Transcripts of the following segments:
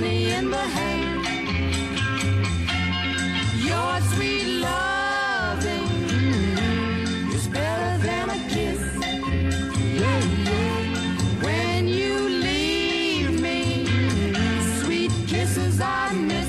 Money in the hand, Your sweet loving is better than a kiss. Yeah, yeah. When you leave me, sweet kisses I miss.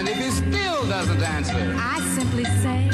And if he still doesn't answer, I simply say,